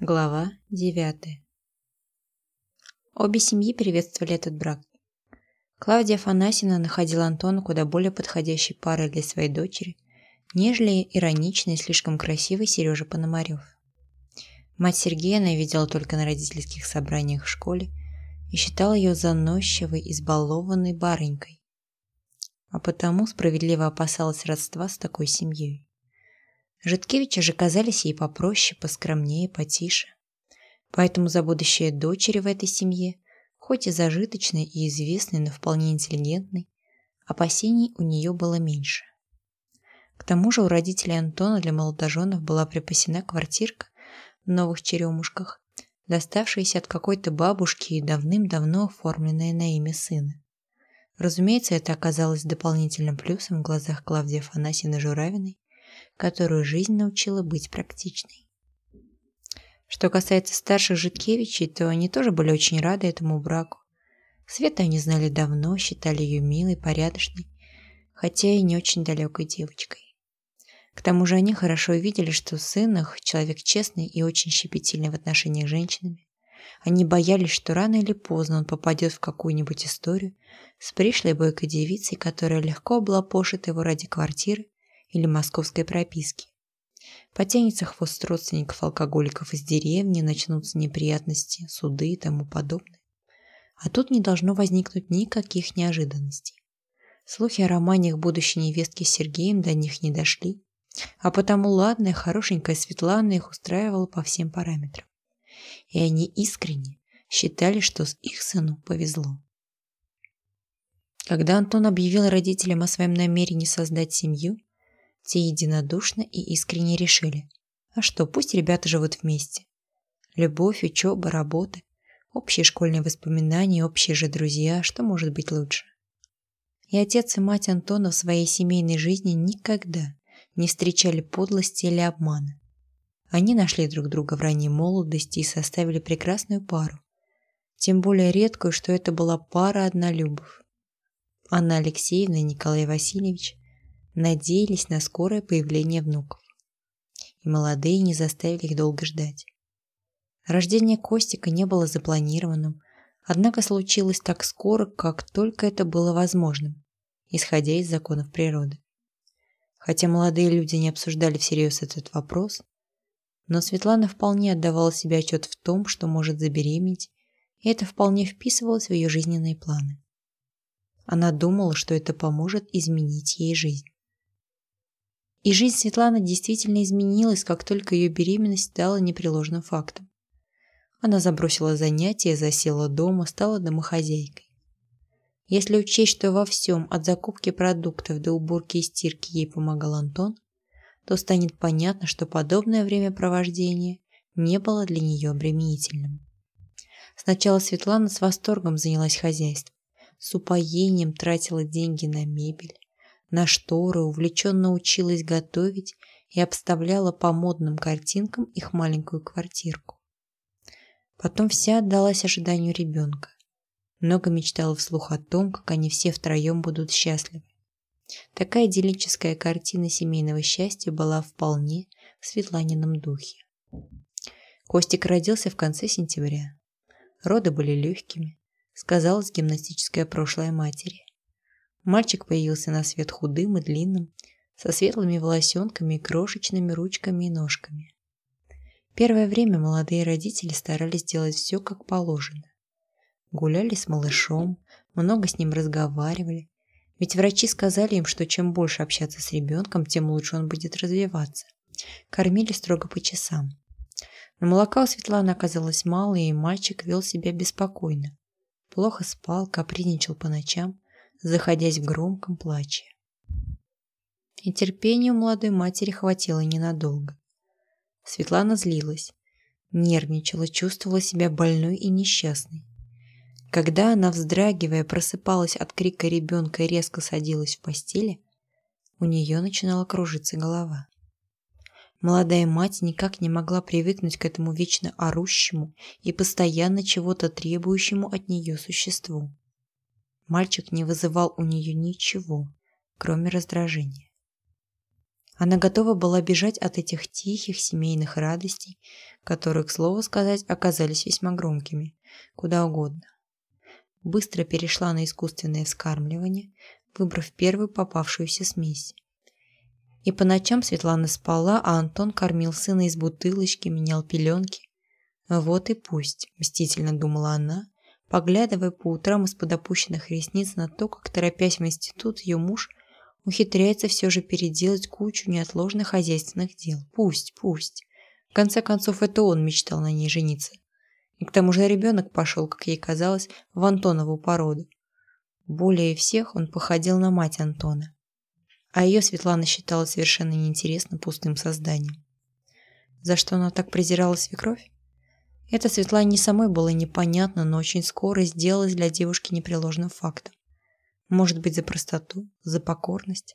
Глава 9. Обе семьи приветствовали этот брак. Клавдия Афанасьевна находила Антона куда более подходящей парой для своей дочери, нежели ироничный и слишком красивый Сережа Пономарев. Мать Сергея она видела только на родительских собраниях в школе и считала ее заносчивой, избалованной барынькой, а потому справедливо опасалась родства с такой семьей. Житкевичи же казались ей попроще, поскромнее, потише. Поэтому за будущее дочери в этой семье, хоть и зажиточной и известной, но вполне интеллигентной, опасений у нее было меньше. К тому же у родителей Антона для молодоженов была припасена квартирка в новых черемушках, доставшаяся от какой-то бабушки и давным-давно оформленная на имя сына. Разумеется, это оказалось дополнительным плюсом в глазах Клавдии Афанасьевны Журавиной, которую жизнь научила быть практичной. Что касается старших Житкевичей, то они тоже были очень рады этому браку. Света они знали давно, считали ее милой, порядочной, хотя и не очень далекой девочкой. К тому же они хорошо видели, что сын их человек честный и очень щепетильный в отношениях с женщинами. Они боялись, что рано или поздно он попадет в какую-нибудь историю с пришлой бойкой девицей, которая легко облапошит его ради квартиры или московской прописки. Потянется хвост родственников-алкоголиков из деревни, начнутся неприятности, суды и тому подобное. А тут не должно возникнуть никаких неожиданностей. Слухи о романе их будущей невестки с Сергеем до них не дошли, а потому ладная, хорошенькая Светлана их устраивала по всем параметрам. И они искренне считали, что с их сыну повезло. Когда Антон объявил родителям о своем намерении создать семью, те единодушно и искренне решили. А что, пусть ребята живут вместе. Любовь, учеба, работа, общие школьные воспоминания, общие же друзья, что может быть лучше? И отец и мать Антона в своей семейной жизни никогда не встречали подлости или обмана. Они нашли друг друга в ранней молодости и составили прекрасную пару. Тем более редкую, что это была пара однолюбов. Анна Алексеевна и Николай Васильевич надеялись на скорое появление внуков. И молодые не заставили их долго ждать. Рождение Костика не было запланированным, однако случилось так скоро, как только это было возможным, исходя из законов природы. Хотя молодые люди не обсуждали всерьез этот вопрос, но Светлана вполне отдавала себе отчет в том, что может забеременеть, и это вполне вписывалось в ее жизненные планы. Она думала, что это поможет изменить ей жизнь. И жизнь Светланы действительно изменилась, как только ее беременность стала непреложным фактом. Она забросила занятия, засела дома, стала домохозяйкой. Если учесть, что во всем, от закупки продуктов до уборки и стирки ей помогал Антон, то станет понятно, что подобное времяпровождение не было для нее обременительным. Сначала Светлана с восторгом занялась хозяйством, с упоением тратила деньги на мебель, на шторы, увлеченно училась готовить и обставляла по модным картинкам их маленькую квартирку. Потом вся отдалась ожиданию ребенка. Много мечтала вслух о том, как они все втроем будут счастливы. Такая идиллическая картина семейного счастья была вполне в Светланином духе. Костик родился в конце сентября. Роды были легкими, сказалось гимнастическое прошлое матери. Мальчик появился на свет худым и длинным, со светлыми волосенками и крошечными ручками и ножками. Первое время молодые родители старались делать все как положено. Гуляли с малышом, много с ним разговаривали, ведь врачи сказали им, что чем больше общаться с ребенком, тем лучше он будет развиваться. Кормили строго по часам. Но молока у Светланы оказалось мало, и мальчик вел себя беспокойно. Плохо спал, капризничал по ночам, заходясь в громком плаче. И терпения у молодой матери хватило ненадолго. Светлана злилась, нервничала, чувствовала себя больной и несчастной. Когда она, вздрагивая, просыпалась от крика ребенка и резко садилась в постели, у нее начинала кружиться голова. Молодая мать никак не могла привыкнуть к этому вечно орущему и постоянно чего-то требующему от нее существу. Мальчик не вызывал у нее ничего, кроме раздражения. Она готова была бежать от этих тихих семейных радостей, которые, к слову сказать, оказались весьма громкими, куда угодно. Быстро перешла на искусственное вскармливание, выбрав первую попавшуюся смесь. И по ночам Светлана спала, а Антон кормил сына из бутылочки, менял пеленки. Вот и пусть, мстительно думала она, поглядывая по утрам из-под опущенных ресниц на то, как, торопясь в институт, ее муж ухитряется все же переделать кучу неотложных хозяйственных дел. Пусть, пусть. В конце концов, это он мечтал на ней жениться. И к тому же ребенок пошел, как ей казалось, в Антонову породу. Более всех он походил на мать Антона. А ее Светлана считала совершенно неинтересно пустым созданием. За что она так презирала свекровь? Это Светлане не самой было непонятно, но очень скоро сделалось для девушки непреложным фактом. Может быть, за простоту, за покорность,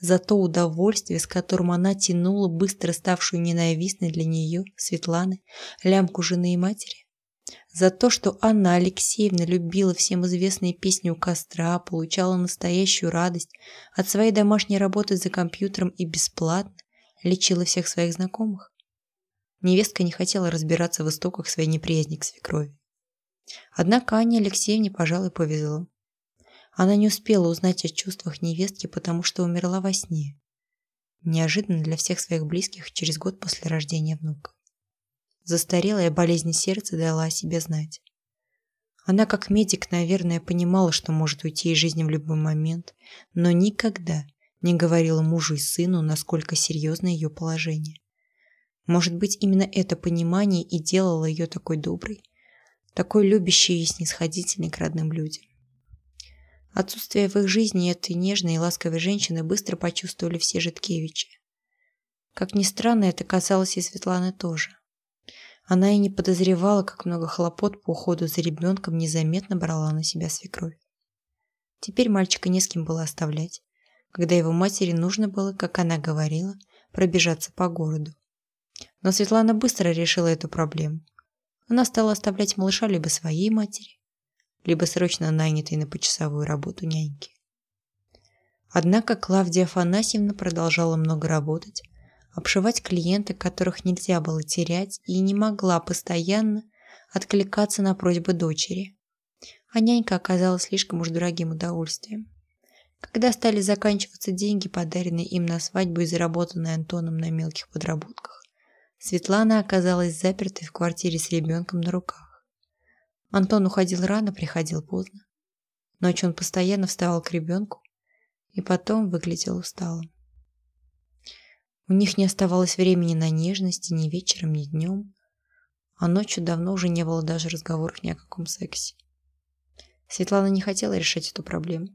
за то удовольствие, с которым она тянула быстро ставшую ненавистной для нее, Светланы, лямку жены и матери? За то, что Анна Алексеевна любила всем известные песни у костра, получала настоящую радость от своей домашней работы за компьютером и бесплатно лечила всех своих знакомых? Невестка не хотела разбираться в истоках своей неприязни к свекрови. Однако Анне Алексеевне, пожалуй, повезло. Она не успела узнать о чувствах невестки, потому что умерла во сне. Неожиданно для всех своих близких через год после рождения внука. Застарелая болезнь сердца дала о себе знать. Она, как медик, наверное, понимала, что может уйти из жизни в любой момент, но никогда не говорила мужу и сыну, насколько серьезно ее положение. Может быть, именно это понимание и делало ее такой доброй, такой любящей и снисходительной к родным людям. Отсутствие в их жизни этой нежной и ласковой женщины быстро почувствовали все Житкевичи. Как ни странно, это касалось и Светланы тоже. Она и не подозревала, как много хлопот по уходу за ребенком незаметно брала на себя свекровь. Теперь мальчика не с кем было оставлять, когда его матери нужно было, как она говорила, пробежаться по городу. Но Светлана быстро решила эту проблему. Она стала оставлять малыша либо своей матери, либо срочно нанятой на почасовую работу няньки. Однако Клавдия Афанасьевна продолжала много работать, обшивать клиенток, которых нельзя было терять, и не могла постоянно откликаться на просьбы дочери. А нянька оказалась слишком уж дорогим удовольствием. Когда стали заканчиваться деньги, подаренные им на свадьбу и заработанные Антоном на мелких подработках, Светлана оказалась запертой в квартире с ребенком на руках. Антон уходил рано, приходил поздно. Ночью он постоянно вставал к ребенку и потом выглядел усталым. У них не оставалось времени на нежности ни вечером, ни днем, а ночью давно уже не было даже разговоров ни о каком сексе. Светлана не хотела решать эту проблему.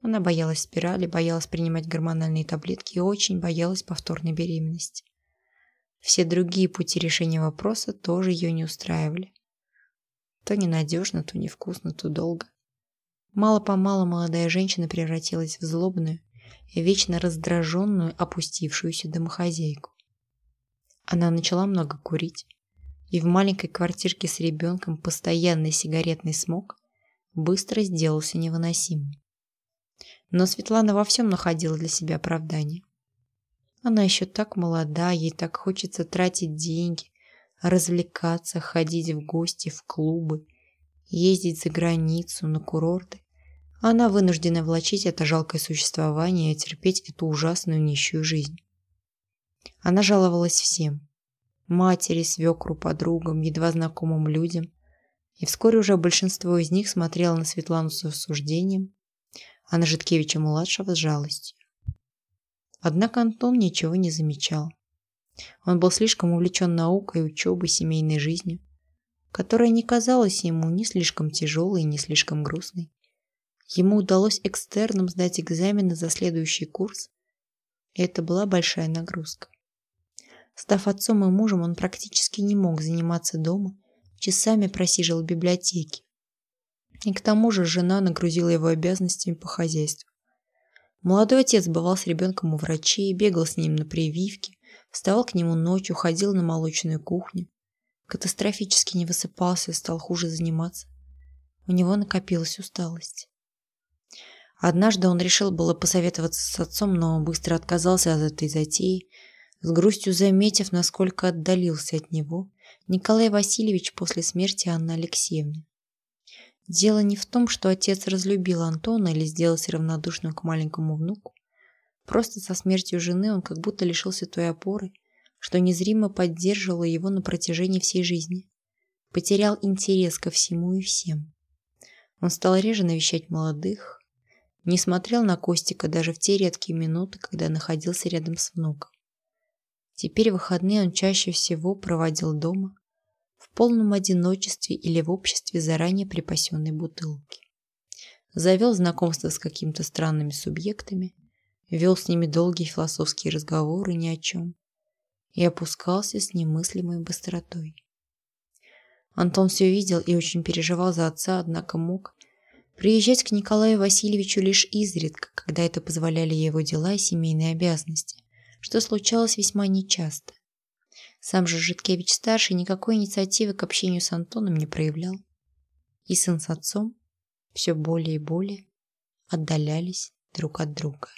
Она боялась спирали, боялась принимать гормональные таблетки и очень боялась повторной беременности. Все другие пути решения вопроса тоже ее не устраивали. То ненадежно, то невкусно, то долго. Мало-помалу молодая женщина превратилась в злобную, вечно раздраженную, опустившуюся домохозяйку. Она начала много курить, и в маленькой квартирке с ребенком постоянный сигаретный смог быстро сделался невыносимым. Но Светлана во всем находила для себя оправдание. Она еще так молода, ей так хочется тратить деньги, развлекаться, ходить в гости, в клубы, ездить за границу, на курорты. Она вынуждена влачить это жалкое существование и терпеть эту ужасную нищую жизнь. Она жаловалась всем. Матери, свекру, подругам, едва знакомым людям. И вскоре уже большинство из них смотрело на Светлану с осуждением, а на Житкевича-младшего с жалостью. Однако Антон ничего не замечал. Он был слишком увлечен наукой, учебой, семейной жизнью, которая не казалась ему ни слишком тяжелой, ни слишком грустной. Ему удалось экстерном сдать экзамены за следующий курс, и это была большая нагрузка. Став отцом и мужем, он практически не мог заниматься дома, часами просиживал в библиотеке. И к тому же жена нагрузила его обязанностями по хозяйству. Молодой отец бывал с ребенком у врачей, бегал с ним на прививки, вставал к нему ночью, ходил на молочную кухню. Катастрофически не высыпался, стал хуже заниматься. У него накопилась усталость. Однажды он решил было посоветоваться с отцом, но быстро отказался от этой затеи, с грустью заметив, насколько отдалился от него Николай Васильевич после смерти Анны Алексеевны. Дело не в том, что отец разлюбил Антона или сделался равнодушным к маленькому внуку. Просто со смертью жены он как будто лишился той опоры, что незримо поддерживала его на протяжении всей жизни. Потерял интерес ко всему и всем. Он стал реже навещать молодых, не смотрел на Костика даже в те редкие минуты, когда находился рядом с внуком. Теперь выходные он чаще всего проводил дома, в полном одиночестве или в обществе заранее припасенной бутылки. Завел знакомство с какими-то странными субъектами, вел с ними долгие философские разговоры ни о чем и опускался с немыслимой быстротой. Антон все видел и очень переживал за отца, однако мог приезжать к Николаю Васильевичу лишь изредка, когда это позволяли его дела и семейные обязанности, что случалось весьма нечасто. Сам же Житкевич-старший никакой инициативы к общению с Антоном не проявлял. И сын с отцом все более и более отдалялись друг от друга.